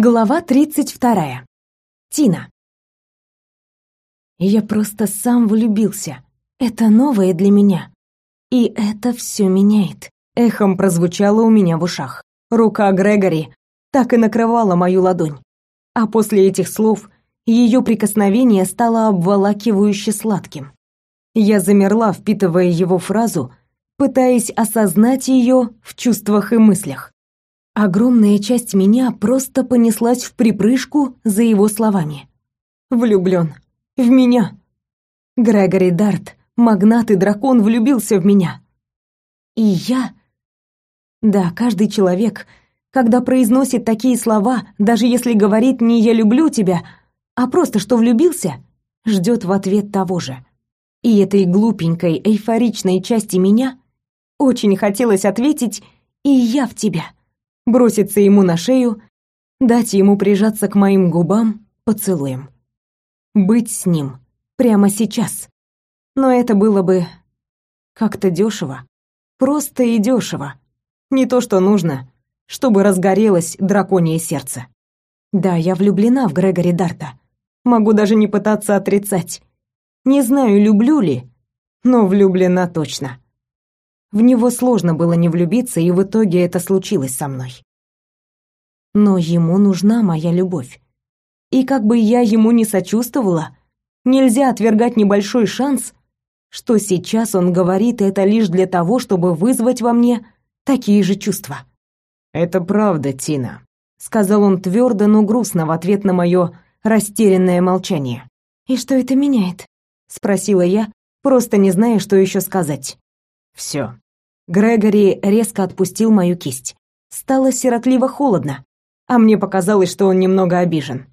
Глава 32. Тина. Я просто сам влюбился. Это новое для меня. И это все меняет. Эхом прозвучало у меня в ушах. Рука Грегори так и накрывала мою ладонь. А после этих слов ее прикосновение стало обволакивающе сладким. Я замерла, впитывая его фразу, пытаясь осознать ее в чувствах и мыслях. Огромная часть меня просто понеслась в припрыжку за его словами. Влюблён. В меня. Грегори Дарт, магнат и дракон, влюбился в меня. И я... Да, каждый человек, когда произносит такие слова, даже если говорит не «я люблю тебя», а просто что влюбился, ждёт в ответ того же. И этой глупенькой, эйфоричной части меня очень хотелось ответить «и я в тебя» броситься ему на шею, дать ему прижаться к моим губам поцелуем. Быть с ним прямо сейчас. Но это было бы как-то дешево. Просто и дешево. Не то, что нужно, чтобы разгорелось драконье сердце. Да, я влюблена в Грегори Дарта. Могу даже не пытаться отрицать. Не знаю, люблю ли, но влюблена точно. В него сложно было не влюбиться, и в итоге это случилось со мной. Но ему нужна моя любовь. И как бы я ему не сочувствовала, нельзя отвергать небольшой шанс, что сейчас он говорит это лишь для того, чтобы вызвать во мне такие же чувства. «Это правда, Тина», — сказал он твердо, но грустно в ответ на мое растерянное молчание. «И что это меняет?» — спросила я, просто не зная, что еще сказать. Все. Грегори резко отпустил мою кисть. Стало сиротливо холодно, а мне показалось, что он немного обижен.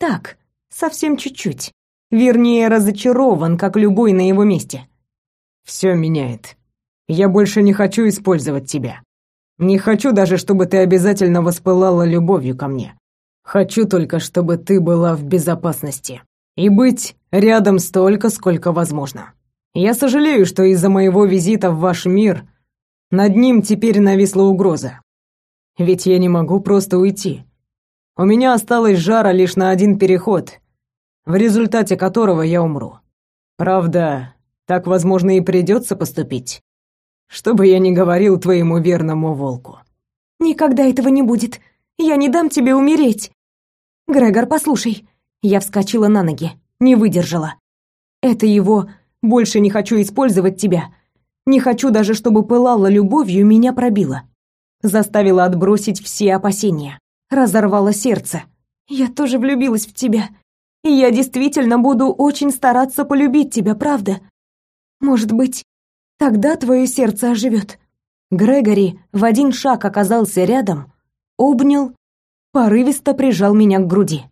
Так, совсем чуть-чуть. Вернее, разочарован, как любой на его месте. Все меняет. Я больше не хочу использовать тебя. Не хочу даже, чтобы ты обязательно воспылала любовью ко мне. Хочу только, чтобы ты была в безопасности. И быть рядом столько, сколько возможно. Я сожалею, что из-за моего визита в ваш мир над ним теперь нависла угроза. Ведь я не могу просто уйти. У меня осталось жара лишь на один переход, в результате которого я умру. Правда, так, возможно, и придется поступить. Что бы я ни говорил твоему верному волку. Никогда этого не будет. Я не дам тебе умереть. Грегор, послушай. Я вскочила на ноги, не выдержала. Это его больше не хочу использовать тебя. Не хочу даже, чтобы пылала любовью, меня пробило. Заставила отбросить все опасения. Разорвало сердце. Я тоже влюбилась в тебя. И я действительно буду очень стараться полюбить тебя, правда? Может быть, тогда твое сердце оживет. Грегори в один шаг оказался рядом, обнял, порывисто прижал меня к груди.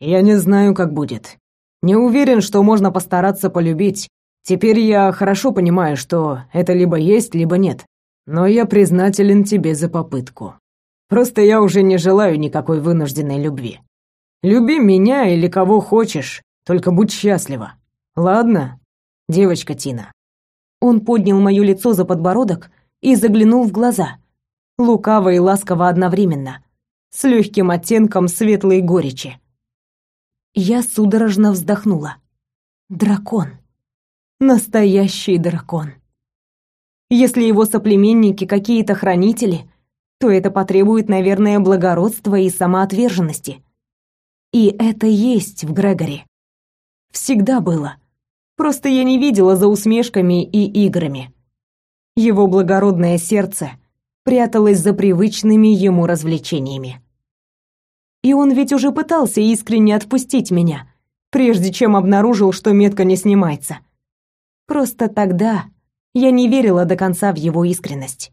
Я не знаю, как будет. Не уверен, что можно постараться полюбить, Теперь я хорошо понимаю, что это либо есть, либо нет. Но я признателен тебе за попытку. Просто я уже не желаю никакой вынужденной любви. Люби меня или кого хочешь, только будь счастлива. Ладно, девочка Тина. Он поднял моё лицо за подбородок и заглянул в глаза. Лукаво и ласково одновременно, с легким оттенком светлой горечи. Я судорожно вздохнула. Дракон. Настоящий дракон. Если его соплеменники какие-то хранители, то это потребует, наверное, благородства и самоотверженности. И это есть в Грегоре. Всегда было. Просто я не видела за усмешками и играми. Его благородное сердце пряталось за привычными ему развлечениями. И он ведь уже пытался искренне отпустить меня, прежде чем обнаружил, что метка не снимается. Просто тогда я не верила до конца в его искренность.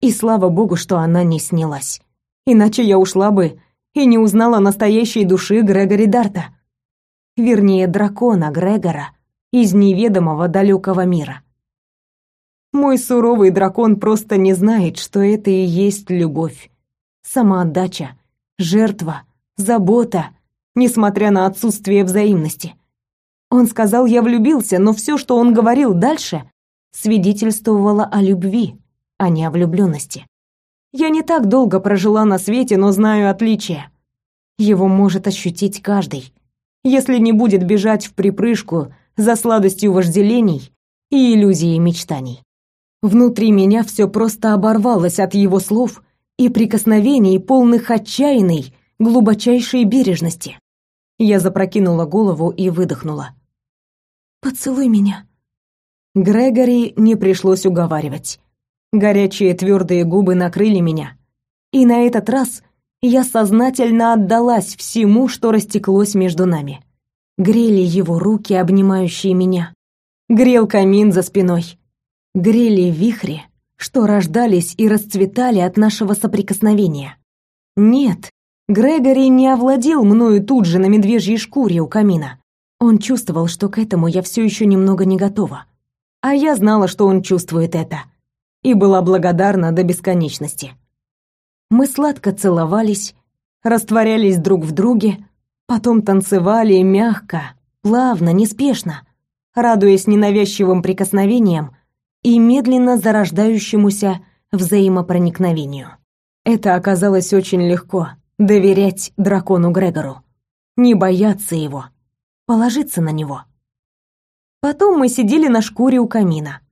И слава богу, что она не снялась. Иначе я ушла бы и не узнала настоящей души Грегори Дарта. Вернее, дракона Грегора из неведомого далекого мира. Мой суровый дракон просто не знает, что это и есть любовь. Самоотдача, жертва, забота, несмотря на отсутствие взаимности. Он сказал, я влюбился, но все, что он говорил дальше, свидетельствовало о любви, а не о влюбленности. Я не так долго прожила на свете, но знаю отличия. Его может ощутить каждый, если не будет бежать в припрыжку за сладостью вожделений и иллюзией мечтаний. Внутри меня все просто оборвалось от его слов и прикосновений, полных отчаянной, глубочайшей бережности. Я запрокинула голову и выдохнула. «Поцелуй меня». Грегори не пришлось уговаривать. Горячие твердые губы накрыли меня. И на этот раз я сознательно отдалась всему, что растеклось между нами. Грели его руки, обнимающие меня. Грел камин за спиной. Грели вихри, что рождались и расцветали от нашего соприкосновения. Нет, Грегори не овладел мною тут же на медвежьей шкуре у камина. Он чувствовал, что к этому я все еще немного не готова. А я знала, что он чувствует это. И была благодарна до бесконечности. Мы сладко целовались, растворялись друг в друге, потом танцевали мягко, плавно, неспешно, радуясь ненавязчивым прикосновениям и медленно зарождающемуся взаимопроникновению. Это оказалось очень легко — доверять дракону Грегору, не бояться его, положиться на него. Потом мы сидели на шкуре у камина.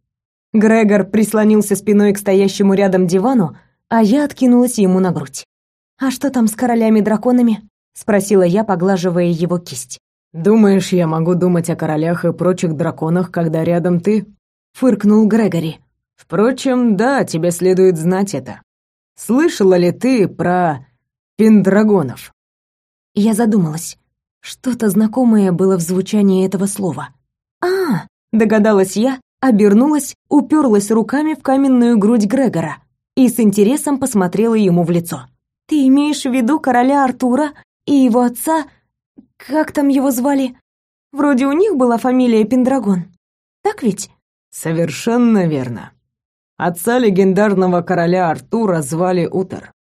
Грегор прислонился спиной к стоящему рядом дивану, а я откинулась ему на грудь. «А что там с королями-драконами?» — спросила я, поглаживая его кисть. «Думаешь, я могу думать о королях и прочих драконах, когда рядом ты?» — фыркнул Грегори. «Впрочем, да, тебе следует знать это. Слышала ли ты про пендрагонов?» Я задумалась. Что-то знакомое было в звучании этого слова. «А!» — догадалась я, обернулась, уперлась руками в каменную грудь Грегора и с интересом посмотрела ему в лицо. «Ты имеешь в виду короля Артура и его отца? Как там его звали? Вроде у них была фамилия Пендрагон. Так ведь?» «Совершенно верно. Отца легендарного короля Артура звали Утер.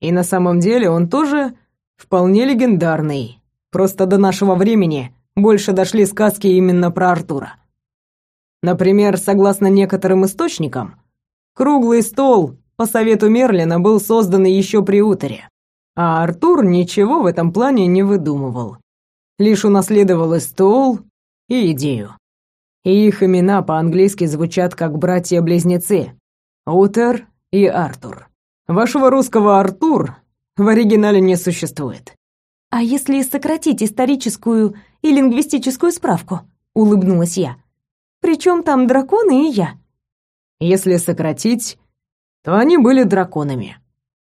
И на самом деле он тоже вполне легендарный. Просто до нашего времени больше дошли сказки именно про Артура. Например, согласно некоторым источникам, круглый стол по совету Мерлина был создан еще при Утере, а Артур ничего в этом плане не выдумывал. Лишь унаследовал и стол, и идею. И их имена по-английски звучат как братья-близнецы Утер и Артур. Вашего русского Артур в оригинале не существует. А если сократить историческую и лингвистическую справку? Улыбнулась я. Причем там драконы и я. Если сократить, то они были драконами.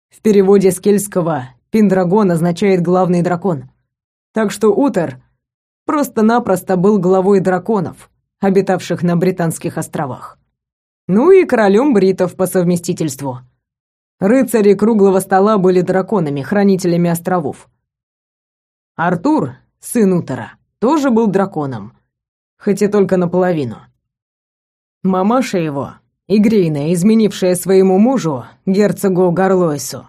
В переводе с кельтского «пиндрагон» означает «главный дракон». Так что Утер просто-напросто был главой драконов, обитавших на Британских островах. Ну и королем бритов по совместительству. Рыцари круглого стола были драконами, хранителями островов. Артур, сын Утера, тоже был драконом, хоть и только наполовину. Мамаша его, Игрейна, изменившая своему мужу, герцогу Гарлойсу,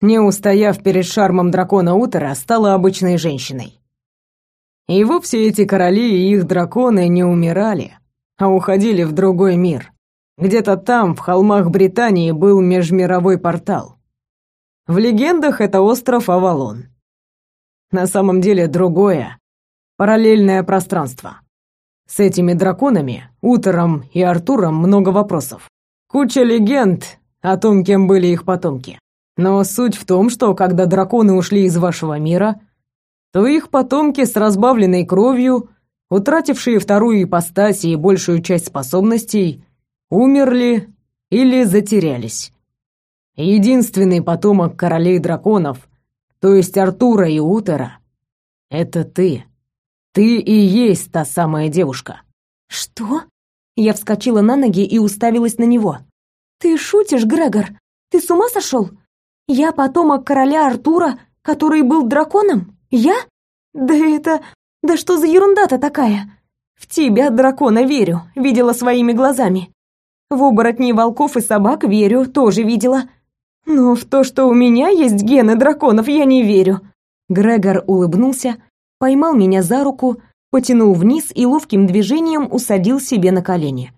не устояв перед шармом дракона Утера, стала обычной женщиной. И вовсе эти короли и их драконы не умирали, а уходили в другой мир. Где-то там, в холмах Британии, был межмировой портал. В легендах это остров Авалон на самом деле другое, параллельное пространство. С этими драконами, Утером и Артуром много вопросов. Куча легенд о том, кем были их потомки. Но суть в том, что когда драконы ушли из вашего мира, то их потомки с разбавленной кровью, утратившие вторую ипостась и большую часть способностей, умерли или затерялись. Единственный потомок королей драконов, то есть Артура и Утера, это ты. Ты и есть та самая девушка. Что? Я вскочила на ноги и уставилась на него. Ты шутишь, Грегор? Ты с ума сошел? Я потомок короля Артура, который был драконом? Я? Да это... Да что за ерунда-то такая? В тебя, дракона, верю, видела своими глазами. В оборотней волков и собак верю, тоже видела. Но в то, что у меня есть гены драконов, я не верю. Грегор улыбнулся, поймал меня за руку, потянул вниз и ловким движением усадил себе на колени.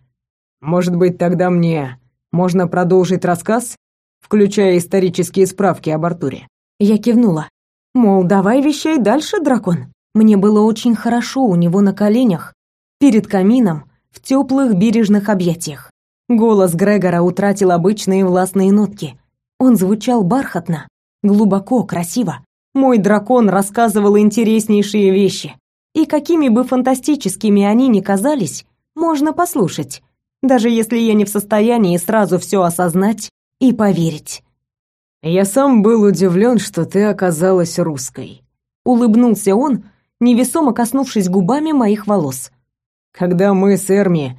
Может быть, тогда мне можно продолжить рассказ, включая исторические справки об Артуре. Я кивнула. Мол, давай вещай дальше, дракон. Мне было очень хорошо у него на коленях, перед камином, в теплых бережных объятиях. Голос Грегора утратил обычные властные нотки. Он звучал бархатно, глубоко, красиво. Мой дракон рассказывал интереснейшие вещи. И какими бы фантастическими они ни казались, можно послушать, даже если я не в состоянии сразу все осознать и поверить. «Я сам был удивлен, что ты оказалась русской», — улыбнулся он, невесомо коснувшись губами моих волос. «Когда мы с Эрми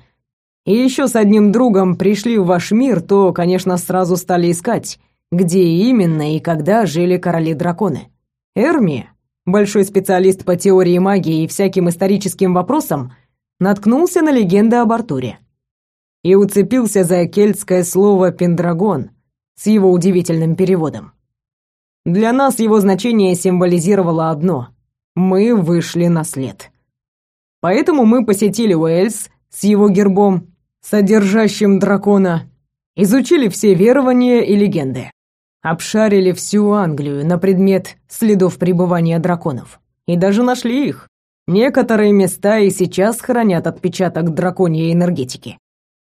и еще с одним другом пришли в ваш мир, то, конечно, сразу стали искать, где именно и когда жили короли-драконы. Эрми, большой специалист по теории магии и всяким историческим вопросам, наткнулся на легенды об Артуре и уцепился за кельтское слово «пендрагон» с его удивительным переводом. Для нас его значение символизировало одно мы вышли на след. Поэтому мы посетили Уэльс с его гербом, содержащим дракона, изучили все верования и легенды, обшарили всю Англию на предмет следов пребывания драконов и даже нашли их. Некоторые места и сейчас хранят отпечаток драконьей энергетики.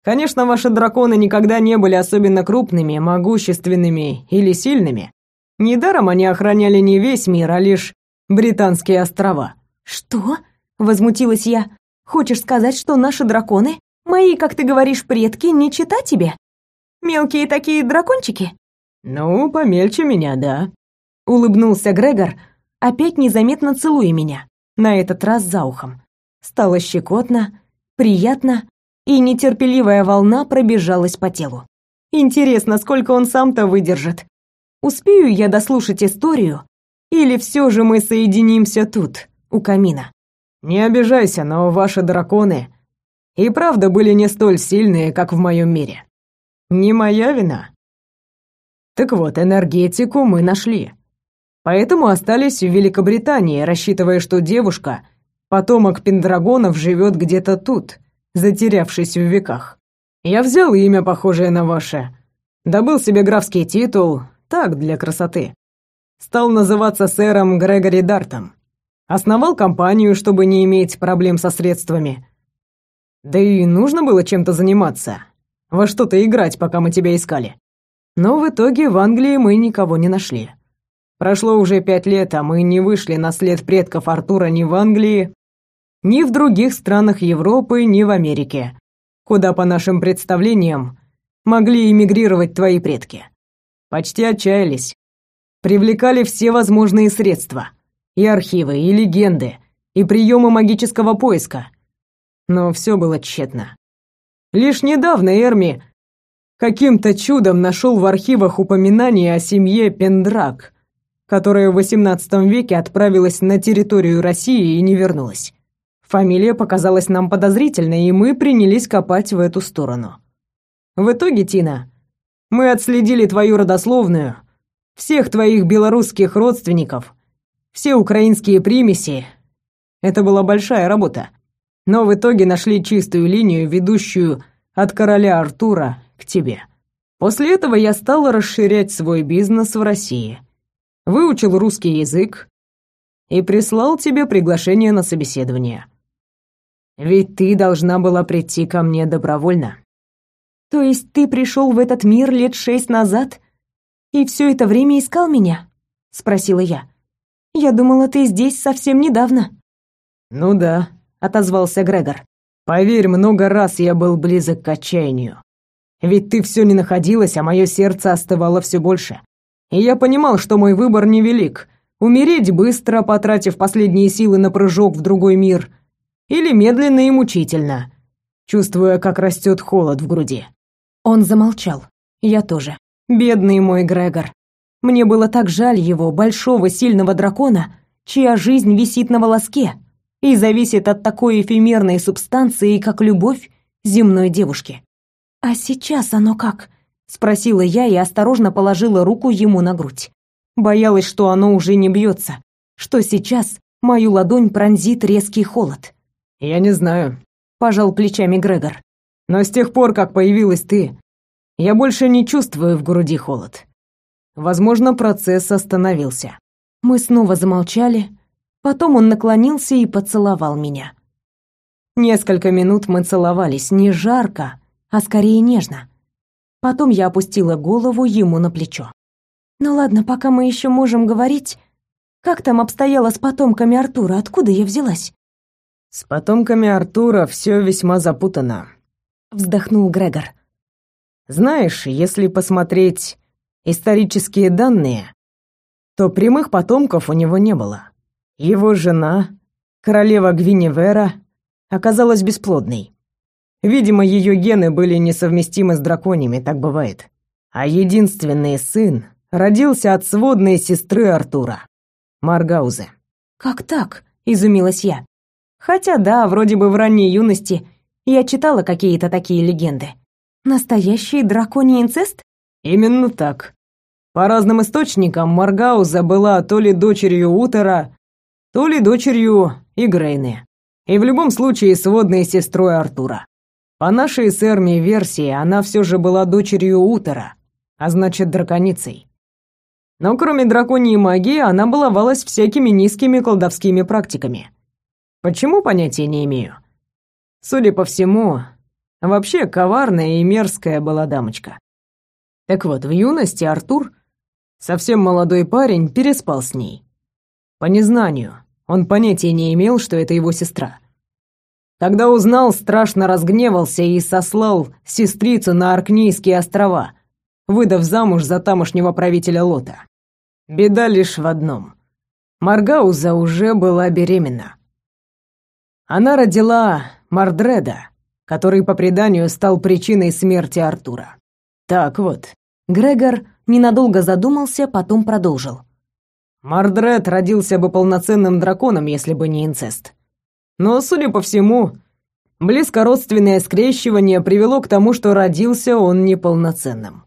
Конечно, ваши драконы никогда не были особенно крупными, могущественными или сильными. Недаром они охраняли не весь мир, а лишь Британские острова. Что? возмутилась я. Хочешь сказать, что наши драконы, мои, как ты говоришь, предки, не чита тебе? Мелкие такие дракончики? Ну, помельче меня, да. Улыбнулся Грегор, опять незаметно целуя меня, на этот раз за ухом. Стало щекотно, приятно, и нетерпеливая волна пробежалась по телу. Интересно, сколько он сам-то выдержит. Успею я дослушать историю, или все же мы соединимся тут, у камина? Не обижайся, но ваши драконы и правда были не столь сильные, как в моем мире. Не моя вина. Так вот, энергетику мы нашли. Поэтому остались в Великобритании, рассчитывая, что девушка, потомок пендрагонов, живет где-то тут, затерявшись в веках. Я взял имя, похожее на ваше. Добыл себе графский титул, так, для красоты стал называться сэром Грегори Дартом. Основал компанию, чтобы не иметь проблем со средствами. Да и нужно было чем-то заниматься, во что-то играть, пока мы тебя искали. Но в итоге в Англии мы никого не нашли. Прошло уже пять лет, а мы не вышли на след предков Артура ни в Англии, ни в других странах Европы, ни в Америке, куда, по нашим представлениям, могли эмигрировать твои предки. Почти отчаялись, привлекали все возможные средства. И архивы, и легенды, и приемы магического поиска. Но все было тщетно. Лишь недавно Эрми каким-то чудом нашел в архивах упоминание о семье Пендрак, которая в XVIII веке отправилась на территорию России и не вернулась. Фамилия показалась нам подозрительной, и мы принялись копать в эту сторону. В итоге, Тина, мы отследили твою родословную — всех твоих белорусских родственников, все украинские примеси. Это была большая работа. Но в итоге нашли чистую линию, ведущую от короля Артура к тебе. После этого я стал расширять свой бизнес в России. Выучил русский язык и прислал тебе приглашение на собеседование. Ведь ты должна была прийти ко мне добровольно. То есть ты пришел в этот мир лет шесть назад «И все это время искал меня?» — спросила я. «Я думала, ты здесь совсем недавно». «Ну да», — отозвался Грегор. «Поверь, много раз я был близок к отчаянию. Ведь ты все не находилась, а мое сердце остывало все больше. И я понимал, что мой выбор невелик. Умереть быстро, потратив последние силы на прыжок в другой мир, или медленно и мучительно, чувствуя, как растет холод в груди». Он замолчал. Я тоже. Бедный мой Грегор. Мне было так жаль его, большого сильного дракона, чья жизнь висит на волоске и зависит от такой эфемерной субстанции, как любовь земной девушки. «А сейчас оно как?» — спросила я и осторожно положила руку ему на грудь. Боялась, что оно уже не бьется, что сейчас мою ладонь пронзит резкий холод. «Я не знаю», — пожал плечами Грегор. «Но с тех пор, как появилась ты, я больше не чувствую в груди холод. Возможно, процесс остановился. Мы снова замолчали, потом он наклонился и поцеловал меня. Несколько минут мы целовались, не жарко, а скорее нежно. Потом я опустила голову ему на плечо. «Ну ладно, пока мы еще можем говорить, как там обстояло с потомками Артура, откуда я взялась?» «С потомками Артура все весьма запутано», — вздохнул Грегор. «Знаешь, если посмотреть исторические данные, то прямых потомков у него не было. Его жена, королева Гвиневера, оказалась бесплодной. Видимо, ее гены были несовместимы с драконьями, так бывает. А единственный сын родился от сводной сестры Артура, Маргаузе. «Как так?» — изумилась я. Хотя да, вроде бы в ранней юности я читала какие-то такие легенды. Настоящий драконий инцест? Именно так. По разным источникам Маргауза была то ли дочерью Утера, то ли дочерью Игрейны. И в любом случае сводной сестрой Артура. По нашей с Эрми версии, она все же была дочерью Утера, а значит драконицей. Но кроме драконьей магии, она баловалась всякими низкими колдовскими практиками. Почему, понятия не имею. Судя по всему, вообще коварная и мерзкая была дамочка. Так вот, в юности Артур Совсем молодой парень переспал с ней. По незнанию. Он понятия не имел, что это его сестра. Когда узнал, страшно разгневался и сослал сестрицу на Аркнейские острова, выдав замуж за тамошнего правителя Лота. Беда лишь в одном. Маргауза уже была беременна. Она родила Мардреда, который по преданию стал причиной смерти Артура. Так вот, Грегор ненадолго задумался, потом продолжил. Мардред родился бы полноценным драконом, если бы не инцест. Но, судя по всему, близкородственное скрещивание привело к тому, что родился он неполноценным.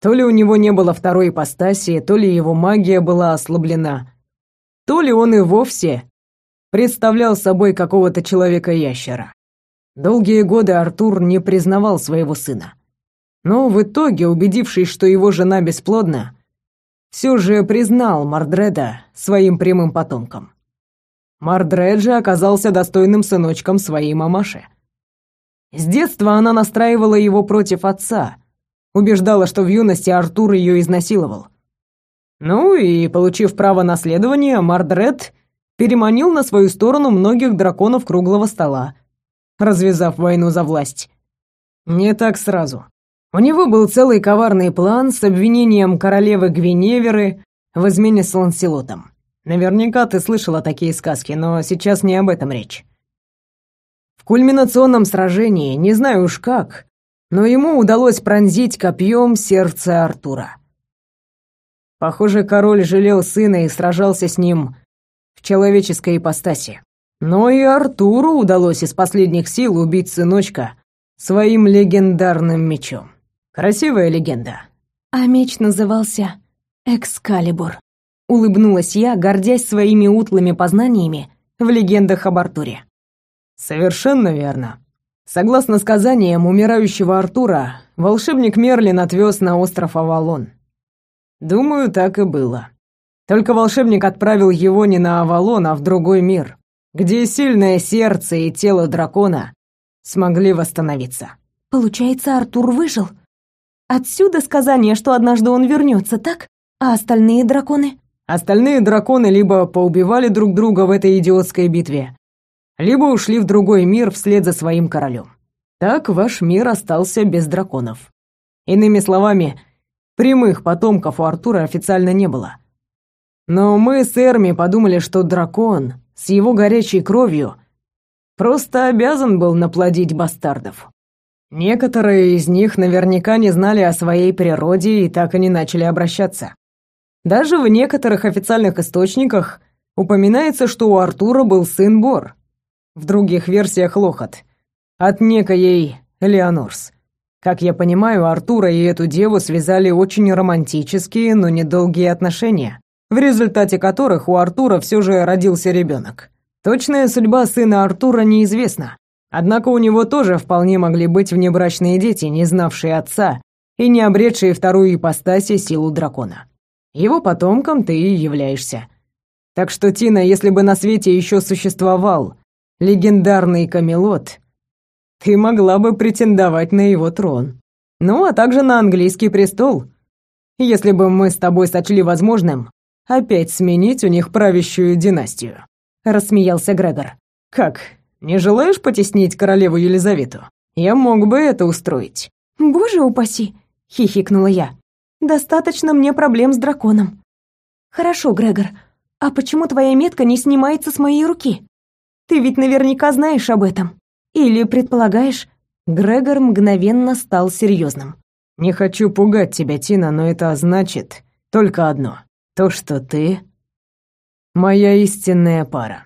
То ли у него не было второй ипостаси, то ли его магия была ослаблена, то ли он и вовсе представлял собой какого-то человека-ящера. Долгие годы Артур не признавал своего сына. Но в итоге, убедившись, что его жена бесплодна, все же признал Мардреда своим прямым потомком. Мардред же оказался достойным сыночком своей мамаши. С детства она настраивала его против отца, убеждала, что в юности Артур ее изнасиловал. Ну и, получив право наследования, Мардред переманил на свою сторону многих драконов круглого стола, развязав войну за власть. Не так сразу. У него был целый коварный план с обвинением королевы Гвиневеры в измене с Ланселотом. Наверняка ты слышала такие сказки, но сейчас не об этом речь. В кульминационном сражении, не знаю уж как, но ему удалось пронзить копьем сердце Артура. Похоже, король жалел сына и сражался с ним в человеческой ипостаси. Но и Артуру удалось из последних сил убить сыночка своим легендарным мечом. Красивая легенда. А меч назывался Экскалибур. Улыбнулась я, гордясь своими утлыми познаниями в легендах об Артуре. Совершенно верно. Согласно сказаниям умирающего Артура, волшебник Мерлин отвез на остров Авалон. Думаю, так и было. Только волшебник отправил его не на Авалон, а в другой мир, где сильное сердце и тело дракона смогли восстановиться. Получается, Артур выжил? Отсюда сказание, что однажды он вернется, так? А остальные драконы? Остальные драконы либо поубивали друг друга в этой идиотской битве, либо ушли в другой мир вслед за своим королем. Так ваш мир остался без драконов. Иными словами, прямых потомков у Артура официально не было. Но мы с Эрми подумали, что дракон с его горячей кровью просто обязан был наплодить бастардов. Некоторые из них наверняка не знали о своей природе и так и не начали обращаться. Даже в некоторых официальных источниках упоминается, что у Артура был сын Бор. В других версиях Лохот. От некоей Леонорс. Как я понимаю, Артура и эту деву связали очень романтические, но недолгие отношения, в результате которых у Артура все же родился ребенок. Точная судьба сына Артура неизвестна. Однако у него тоже вполне могли быть внебрачные дети, не знавшие отца и не обретшие вторую ипостаси силу дракона. Его потомком ты и являешься. Так что, Тина, если бы на свете еще существовал легендарный Камелот, ты могла бы претендовать на его трон. Ну, а также на английский престол, если бы мы с тобой сочли возможным опять сменить у них правящую династию», — рассмеялся Грегор. «Как, не желаешь потеснить королеву Елизавету? Я мог бы это устроить». «Боже упаси!» — хихикнула я. «Достаточно мне проблем с драконом». «Хорошо, Грегор, а почему твоя метка не снимается с моей руки? Ты ведь наверняка знаешь об этом. Или предполагаешь?» Грегор мгновенно стал серьезным. «Не хочу пугать тебя, Тина, но это значит только одно. То, что ты моя истинная пара».